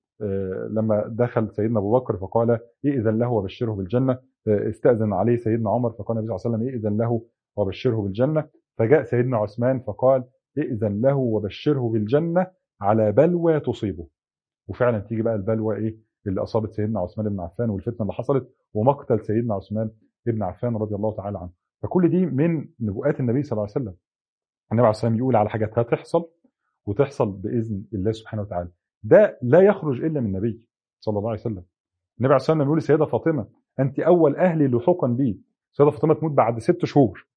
لما دخل سيدنا أبو بكر فقال ائذن له وبشره بالجنة استأذن عليه سيدنا عمر فقال النبي صلى الله عليه وسلم ائذن له وبشره بالجنة. فجاء سيدنا عثمان فقال ائذن له وبشره بالجنة على بلوى تصيبه. وفعلا تيجي بقى البلوى إيه؟ اللي أصابت سيدنا عثمان بن عفان والفتنة اللي حصلت ومقتل سيدنا عثمان بن عفان رضي الله تعالى عنه. فكل دي من نبوءات النبي صلى الله عليه وسلم. النبي عليه الصلاة يقول على حاجات هتحصل وتحصل بإذن الله سبحانه وتعالى. ده لا يخرج إلا من النبي صلى الله عليه وسلم. النبي عليه الصلاة والسلام يقول لسيدة فاطمة أنت أول أهلي لحوقا بي. سيدة فاطمة تموت بعد ست شهور.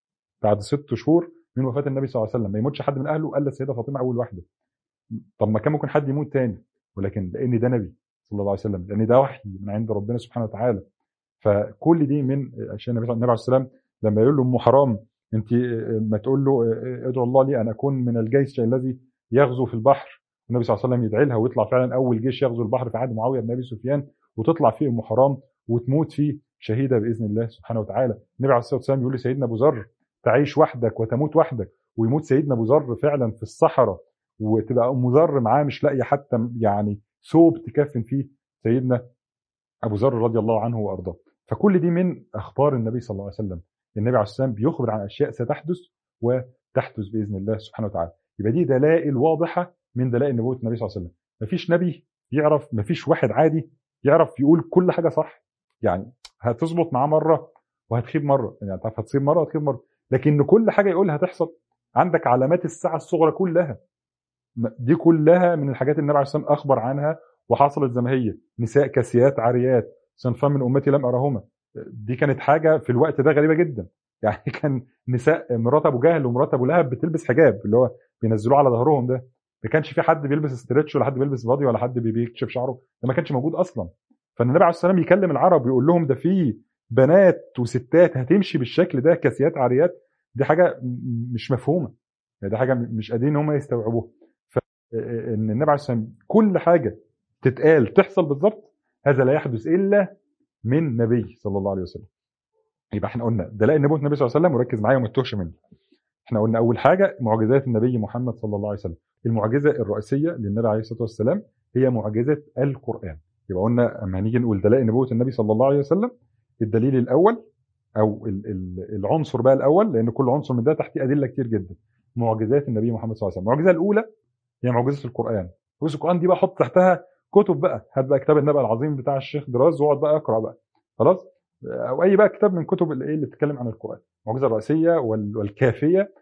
بعد ست شهور من وفاة النبي صلى الله عليه وسلم. ما يموتش حد من أهله إلا السيدة فاطمة أول واحدة. طب ما كان ممكن حد يموت تاني؟ ولكن لأن ده نبي صلى الله عليه وسلم لأن ده وحي من عند ربنا سبحانه وتعالى. فكل دي من اشياء النبي عليه السلام لما يقول له أم حرام أنت ما تقول له ادعو الله لي أن أكون من الجيش الذي يغزو في البحر. النبي صلى الله عليه وسلم يدعي لها ويطلع فعلا أول جيش يغزو البحر في عهد معاوية بن أبي سفيان وتطلع فيه أم حرام وتموت فيه شهيدة بإذن الله سبحانه وتعالى. النبي عليه الصلاة والسلام يقول لسيدنا أبو ذر تعيش وحدك وتموت وحدك ويموت سيدنا أبو ذر فعلا في الصحراء وتبقى أم ذر معاه مش لاقية حتى يعني ثوب تكفن فيه سيدنا أبو ذر رضي الله عنه وأرضاه. فكل دي من أخبار النبي صلى الله عليه وسلم. النبي عليه والسلام بيخبر عن أشياء ستحدث وتحدث بإذن الله سبحانه وتعالى. يبقى دي دلائل واضحة من دلائل نبوة النبي صلى الله عليه وسلم. مفيش نبي يعرف مفيش واحد عادي يعرف يقول كل حاجة صح. يعني هتظبط معاه مرة وهتخيب مرة. يعني هتصيب مرة وهتخيب مرة. لكن كل حاجة يقولها هتحصل عندك علامات الساعة الصغرى كلها. دي كلها من الحاجات اللي النبي عليه الصلاة والسلام أخبر عنها وحصلت زي ما هي. نساء كاسيات عاريات صنفان من أمتي لم ارهما دي كانت حاجة في الوقت ده غريبة جدا. (laughs) يعني كان نساء مرات أبو جهل ومرات أبو لهب بتلبس حجاب اللي هو بينزلوه على ظهرهم ده. ما كانش في حد بيلبس استرتش ولا حد بيلبس بادي ولا حد بيكشف شعره. ده ما كانش موجود أصلا. فالنبي عليه الصلاة والسلام يكلم العرب ويقول لهم ده في بنات وستات هتمشي بالشكل ده كاسيات عاريات دي حاجة مش مفهومة. دي حاجة مش قادرين إن هم يستوعبوها. فان النبي عليه الصلاة كل حاجة تتقال تحصل بالظبط هذا لا يحدث إلا من نبي صلى الله عليه وسلم. يبقى إحنا قلنا دلائل نبوه النبي صلى الله عليه وسلم وركز معايا وما تتوهش مني. إحنا قلنا أول حاجة معجزات النبي محمد صلى الله عليه وسلم. المعجزة الرئيسية للنبي عليه الصلاة والسلام هي معجزة القرآن. يبقى قلنا أما هنيجي نقول دلائل نبوه النبي صلى الله عليه وسلم الدليل الأول أو العنصر بقى الأول لأن كل عنصر من ده تحتيه أدلة كتير جدا معجزات النبي محمد صلى الله عليه وسلم. المعجزة الأولى هي معجزة القرآن. معجزه القرآن دي بقى حط تحتها كتب بقى. هات بقى كتاب النبأ العظيم بتاع الشيخ دراز واقعد بقى أقرأ بقى. خلاص؟ أو أي بقى كتاب من كتب الايه اللي بتتكلم عن القرآن. المعجزة الرئيسية والكافية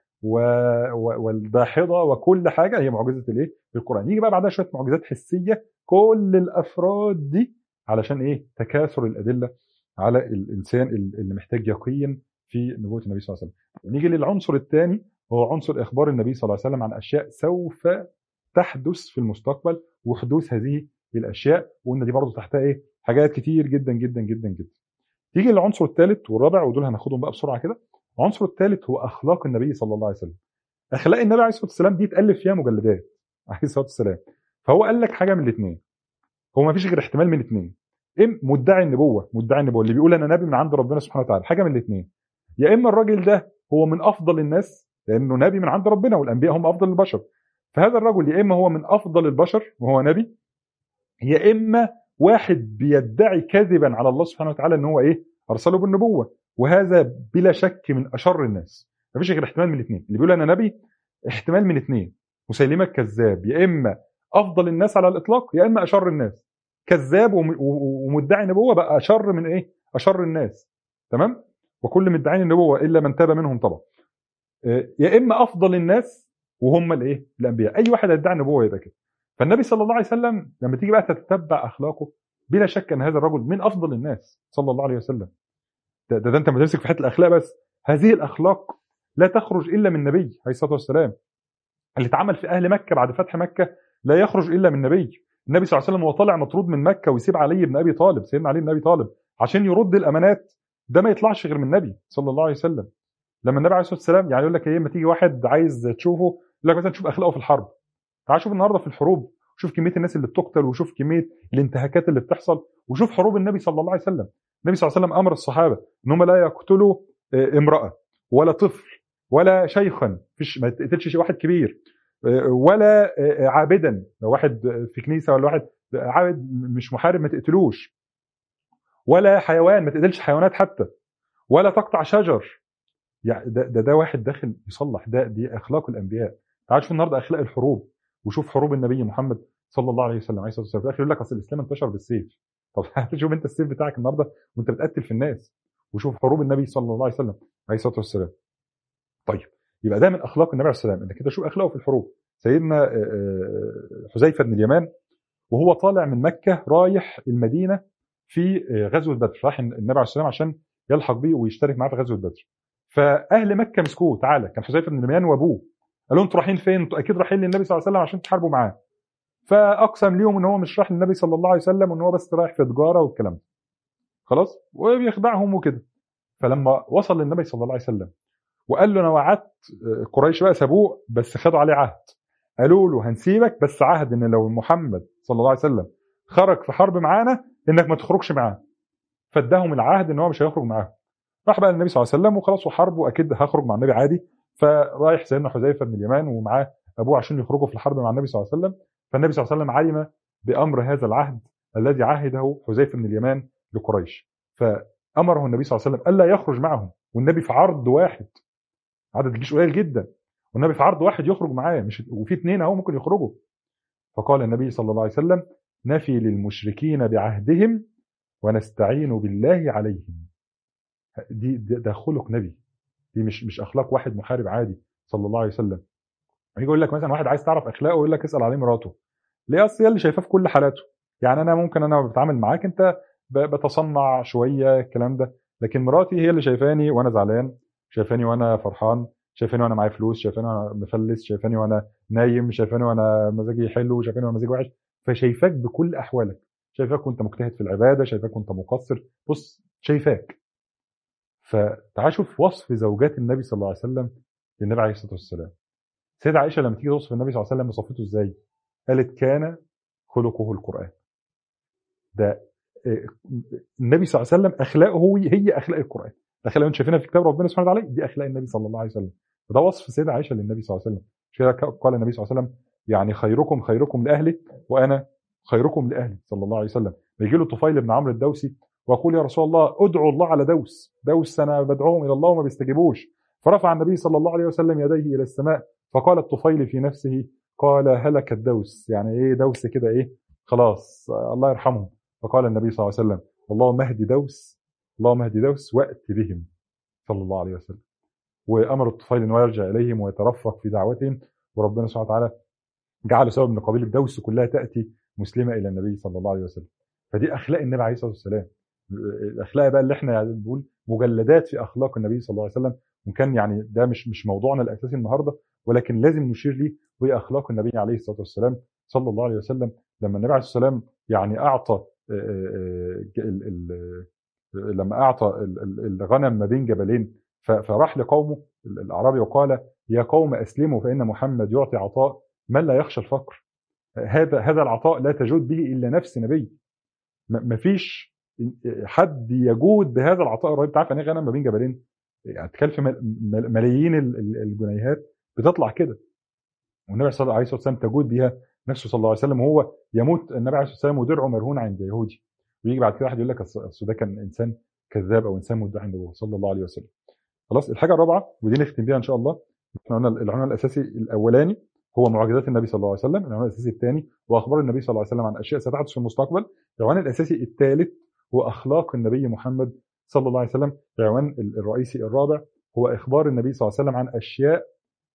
والداحضه وكل حاجة هي معجزة الايه القرآن. يجي بقى بعدها شوية معجزات حسية. كل الأفراد دي علشان إيه؟ تكاثر الأدلة على الإنسان اللي محتاج يقين في نبوة النبي صلى الله عليه وسلم. نيجي للعنصر الثاني هو عنصر إخبار النبي صلى الله عليه وسلم عن أشياء سوف تحدث في المستقبل وحدوث هذه الأشياء وقلنا دي برضه تحتها إيه حاجات كتير جدا جدا جدا جدا. تيجي للعنصر الثالث والرابع ودول هناخدهم بقى بسرعة كده. العنصر الثالث هو أخلاق النبي صلى الله عليه وسلم. أخلاق النبي عليه الصلاة والسلام دي اتألف فيها مجلدات عليه الصلاة والسلام. فهو قال لك حاجة من الاثنين هو ما فيش غير احتمال من الاثنين إم مدعي النبوة مدعي النبوة اللي بيقول أنا نبي من عند ربنا سبحانه وتعالى حاجة من الاثنين يا إما الراجل ده هو من أفضل الناس لأنه نبي من عند ربنا والأنبياء هم أفضل البشر. فهذا الرجل يا إما هو من أفضل البشر وهو نبي يا إما واحد بيدعي كذبا على الله سبحانه وتعالى إن هو إيه؟ أرسله بالنبوة. وهذا بلا شك من أشر الناس. مفيش غير احتمال من الاثنين. اللي بيقول أنا نبي احتمال من اثنين. مسيلمه الكذاب يا إما أفضل الناس على الإطلاق يا إما أشر الناس. كذاب ومدعي نبوه بقى أشر من إيه؟ أشر الناس. تمام؟ وكل مدعين النبوة إلا من تاب منهم طبعا. آه، يا إما أفضل الناس وهم الإيه؟ الأنبياء. أي واحد يدعي النبوة يبقى كده. فالنبي صلى الله عليه وسلم لما تيجي بقى تتبع أخلاقه بلا شك إن هذا الرجل من أفضل الناس صلى الله عليه وسلم. ده, ده, ده أنت ما تمسك في حتة الأخلاق بس. هذه الأخلاق لا تخرج إلا من النبي عليه الصلاة والسلام. اللي اتعمل في أهل مكة بعد فتح مكة لا يخرج إلا من نبي النبي صلى الله عليه وسلم وهو طالع مطرود من مكة ويسيب علي بن أبي طالب سيدنا علي بن أبي طالب عشان يرد الأمانات. ده ما يطلعش غير من النبي صلى الله عليه وسلم. لما النبي عليه الصلاة والسلام يعني يقول لك إيه لما تيجي واحد عايز تشوفه يقول لك مثلا تشوف أخلاقه في الحرب. تعال شوف النهارده في الحروب شوف كمية الناس اللي بتقتل وشوف كمية الانتهاكات اللي بتحصل وشوف حروب النبي صلى الله عليه وسلم. النبي صلى الله عليه وسلم أمر الصحابة إن هم لا يقتلوا آه، امرأة ولا طفل ولا شيخا فيش ما تقتلش واحد كبير. ولا آه، عابدا. لو واحد في كنيسة ولا واحد عابد مش محارب ما تقتلوش. ولا حيوان ما تقتلش حيوانات حتى. ولا تقطع شجر. يعني ده, ده ده واحد داخل يصلح. ده دي أخلاق الأنبياء. تعال شوف النهارده أخلاق الحروب. وشوف حروب النبي محمد صلى الله عليه وسلم عليه الصلاة والسلام. في الآخر يقول لك أصل الإسلام انتشر بالسيف. طب (laughs) شوف أنت السيف بتاعك النهارده وأنت بتقتل في الناس. وشوف حروب النبي صلى الله عليه وسلم عليه الصلاة والسلام. طيب. يبقى ده من أخلاق النبي عليه الصلاة والسلام انك كده شوف أخلاقه في الحروب سيدنا آه، آه، حذيفة بن اليمان وهو طالع من مكة رايح المدينة في آه، غزوة بدر راح النبي عليه الصلاة والسلام عشان يلحق بيه ويشترك معاه في غزوة بدر فأهل مكة مسكوه تعالى كان حذيفة بن اليمان وأبوه قالوا أنتوا رايحين فين؟ أنتوا أكيد رايحين للنبي صلى الله عليه وسلم عشان تحاربوا معاه. فأقسم ليهم إن هو مش رايح للنبي صلى الله عليه وسلم وإن هو بس رايح في تجارة والكلام ده. خلاص؟ وبيخدعهم وكده. فلما وصل للنبي صلى الله عليه وسلم وقال له أنا وعدت قريش بقى سابوه بس خدوا عليه عهد. قالوا له هنسيبك بس عهد إن لو محمد صلى الله عليه وسلم خرج في حرب معانا إنك ما تخرجش معاه. فاداهم العهد إن هو مش هيخرج معاهم. راح بقى النبي صلى الله عليه وسلم وخلاص وحرب وأكيد هخرج مع النبي عادي فرايح سيدنا حذيفة بن اليمان ومعاه أبوه عشان يخرجوا في الحرب مع النبي صلى الله عليه وسلم فالنبي صلى الله عليه وسلم علم بأمر هذا العهد الذي عهده حذيفة بن اليمان لقريش فأمره النبي صلى الله عليه وسلم ألا يخرج معهم والنبي في عرض واحد عدد الجيش قليل جدا. والنبي في عرض واحد يخرج معاه مش وفي اثنين أهو ممكن يخرجوا. فقال النبي صلى الله عليه وسلم نفي للمشركين بعهدهم ونستعين بالله عليهم. دي ده خلق نبي. دي مش مش أخلاق واحد محارب عادي صلى الله عليه وسلم. يجي يقول لك مثلا واحد عايز تعرف أخلاقه يقول لك اسأل عليه مراته. ليه؟ أصل هي اللي شايفاه في كل حالاته. يعني أنا ممكن أنا بتعامل معاك أنت بتصنع شوية الكلام ده لكن مراتي هي اللي شايفاني وأنا زعلان. شايفاني وأنا فرحان شايفاني وأنا معايا فلوس شايفاني وأنا مفلس شايفاني وأنا نايم شايفاني وأنا مزاجي حلو شايفاني وأنا مزاجي وحش. فشايفاك بكل أحوالك. شايفاك وأنت مجتهد في العبادة شايفاك وأنت مقصر. بص شايفاك. فتعال شوف وصف زوجات النبي صلى الله عليه وسلم للنبي عليه الصلاة والسلام. سيدة عائشة لما تيجي توصف النبي صلى الله عليه وسلم وصفته إزاي؟ قالت كان خلقه القرآن. ده آه، النبي صلى الله عليه وسلم أخلاقه هي أخلاق القرآن. الاخلاق اللي انت شايفينها في كتاب ربنا سبحانه وتعالى؟ دي أخلاق النبي صلى الله عليه وسلم. وده وصف سيدة عائشة للنبي صلى الله عليه وسلم. قال النبي صلى الله عليه وسلم يعني خيركم خيركم لاهله وأنا خيركم لأهلي صلى الله عليه وسلم. بيجي له طفيل بن عمرو الدوسي ويقول يا رسول الله ادعو الله على دوس. دوس أنا بدعوهم إلى الله وما بيستجيبوش. فرفع النبي صلى الله عليه وسلم يديه إلى السماء فقال الطفيل في نفسه قال هلك الدوس. يعني إيه دوس كده؟ إيه؟ خلاص الله يرحمهم. فقال النبي صلى الله عليه وسلم اللهم اهد دوس اللهم اهد دوس وأت بهم صلى الله عليه وسلم. وأمر الطفيل إنه يرجع إليهم ويترفق في دعوتهم. وربنا سبحانه وتعالى جعل سبب ان قبيله دوس كلها تأتي مسلمة إلى النبي صلى الله عليه وسلم. فدي أخلاق النبي عليه الصلاة والسلام. الأخلاق بقى اللي إحنا يعني بنقول مجلدات في أخلاق النبي صلى الله عليه وسلم. وكان يعني ده مش مش موضوعنا الأساسي النهارده ولكن لازم نشير ليه وهي أخلاق النبي عليه الصلاة والسلام صلى الله عليه وسلم. لما النبي عليه الصلاة والسلام يعني أعطى آه، آه، ال- لما أعطى ال- ال- الغنم ما بين جبلين فراح لقومه ال- الأعرابي وقال يا قوم أسلموا فإن محمد يعطي عطاء من لا يخشى الفقر؟ هذا هذا العطاء لا تجود به إلا نفس نبي. ما فيش حد يجود بهذا العطاء الرهيب. تعرف يعني إيه غنم ما بين جبلين؟ يعني مل- ملايين ال- ال- الجنيهات بتطلع كده. والنبي صلى الله عليه وسلم تجود بها. نفسه صلى الله عليه وسلم وهو يموت النبي عليه الصلاة والسلام ودرعه مرهون عند يهودي. ويجي بعد كده واحد يقول لك أصل ده كان إنسان كذاب أو إنسان مدعي الله صلى الله عليه وسلم. خلاص الحاجة الرابعة ودي نختم بيها إن شاء الله إحنا قلنا العنوان الأساسي الأولاني هو معجزات النبي صلى الله عليه وسلم العنوان الأساسي الثاني هو أخبار النبي صلى الله عليه وسلم عن أشياء ستحدث في المستقبل العنوان الأساسي الثالث هو أخلاق النبي محمد صلى الله عليه وسلم العنوان الرئيسي الرابع هو إخبار النبي صلى الله عليه وسلم عن أشياء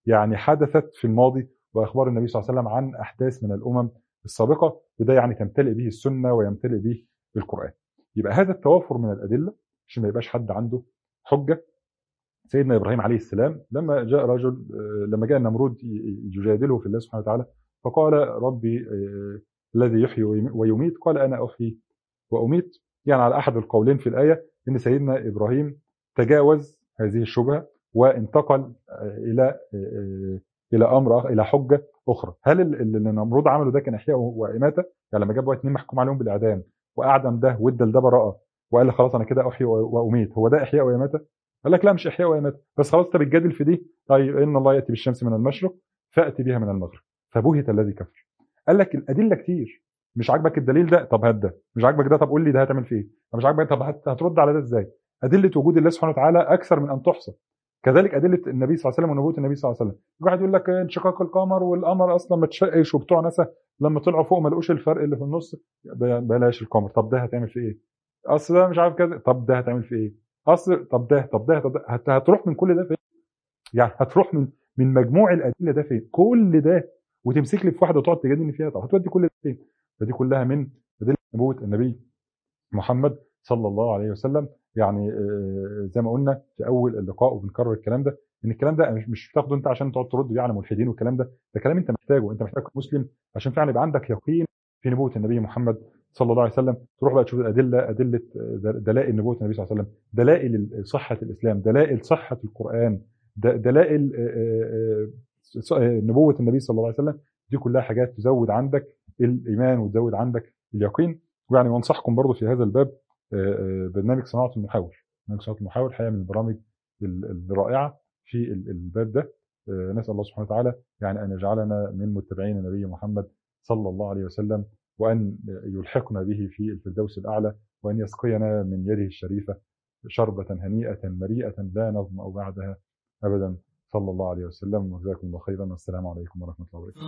يعني حدثت في الماضي وإخبار النبي صلى الله عليه وسلم عن أحداث من الأمم السابقة وده يعني تمتلئ به السنة ويمتلئ به القرآن. يبقى هذا التوافر من الأدلة عشان ما يبقاش حد عنده حجة. سيدنا إبراهيم عليه السلام لما جاء رجل آه، لما جاء النمرود يجادله في الله سبحانه وتعالى فقال ربي آه، الذي يحيي ويمي- ويميت قال أنا أحيي وأميت. يعني على أحد القولين في الآية إن سيدنا إبراهيم تجاوز هذه الشبهة وانتقل آه، إلى إلى أمر آخر- إلى حجة أخرى. هل ال- اللي النمرود عمله ده كان إحياء وإماتة؟ يعني لما جاب اتنين محكوم عليهم بالإعدام. وأعدم ده وادى لده براءة وقال خلاص أنا كده أحيي وأميت. هو ده إحياء واماته قال لك لا مش إحياء واماته بس خلاص انت بتجادل في دي؟ طيب إن الله يأتي بالشمس من المشرق فأتي بها من المغرب. فبهت الذي كفر. قال لك الأدلة كتير. مش عاجبك الدليل ده؟ طب هات ده. مش عاجبك ده؟ طب قول لي ده هتعمل فيه إيه؟ طب مش عاجبك؟ طب هت- هترد على ده إزاي؟ أدلة وجود الله سبحانه وتعالى أكثر من أن تحصى. كذلك أدلة النبي صلى الله عليه وسلم ونبوة النبي صلى الله عليه وسلم. واحد يقول لك انشقاق القمر والقمر أصلا ما اتشقش وبتوع ناسا لما طلعوا فوق ما لقوش الفرق اللي في النص بلاش القمر. طب ده هتعمل فيه إيه؟ أصل ده مش عارف كذا. طب ده هتعمل فيه إيه؟ أصل طب ده طب ده طب ده. هت- هتروح من كل ده فين؟ يعني هتروح من من مجموع الأدلة ده فين؟ كل ده وتمسك لي في واحدة وتقعد تجادلني فيها؟ طب هتودي كل ده فين؟ فدي كلها من أدلة نبوة النبي محمد صلى الله عليه وسلم. يعني آه، زي ما قلنا في أول اللقاء وبنكرر الكلام ده إن الكلام ده مش بتاخده أنت عشان تقعد ترد بيه على ملحدين والكلام ده ده كلام أنت محتاجه أنت محتاج مسلم عشان فعلا يبقى عندك يقين في نبوة النبي محمد صلى الله عليه وسلم. تروح بقى تشوف الأدلة أدلة آه، دلائل نبوة النبي صلى الله عليه وسلم دلائل صحة الإسلام دلائل صحة القرآن دلائل آه، آه، آه، نبوة النبي صلى الله عليه وسلم. دي كلها حاجات تزود عندك الإيمان وتزود عندك اليقين. ويعني وانصحكم برضو في هذا الباب آه، آه، برنامج صناعة المحاور. برنامج صناعة المحاور الحقيقة من البرامج ال- الرائعة في ال- الباب ده. آه، نسأل الله سبحانه وتعالى يعني أن يجعلنا من متبعين النبي محمد صلى الله عليه وسلم وأن يلحقنا به في الفردوس الأعلى وأن يسقينا من يده الشريفة شربة هنيئة مريئة لا نظمأ بعدها ابدا. صلى الله عليه وسلم. وجزاكم الله خيرا. والسلام عليكم ورحمة الله وبركاته.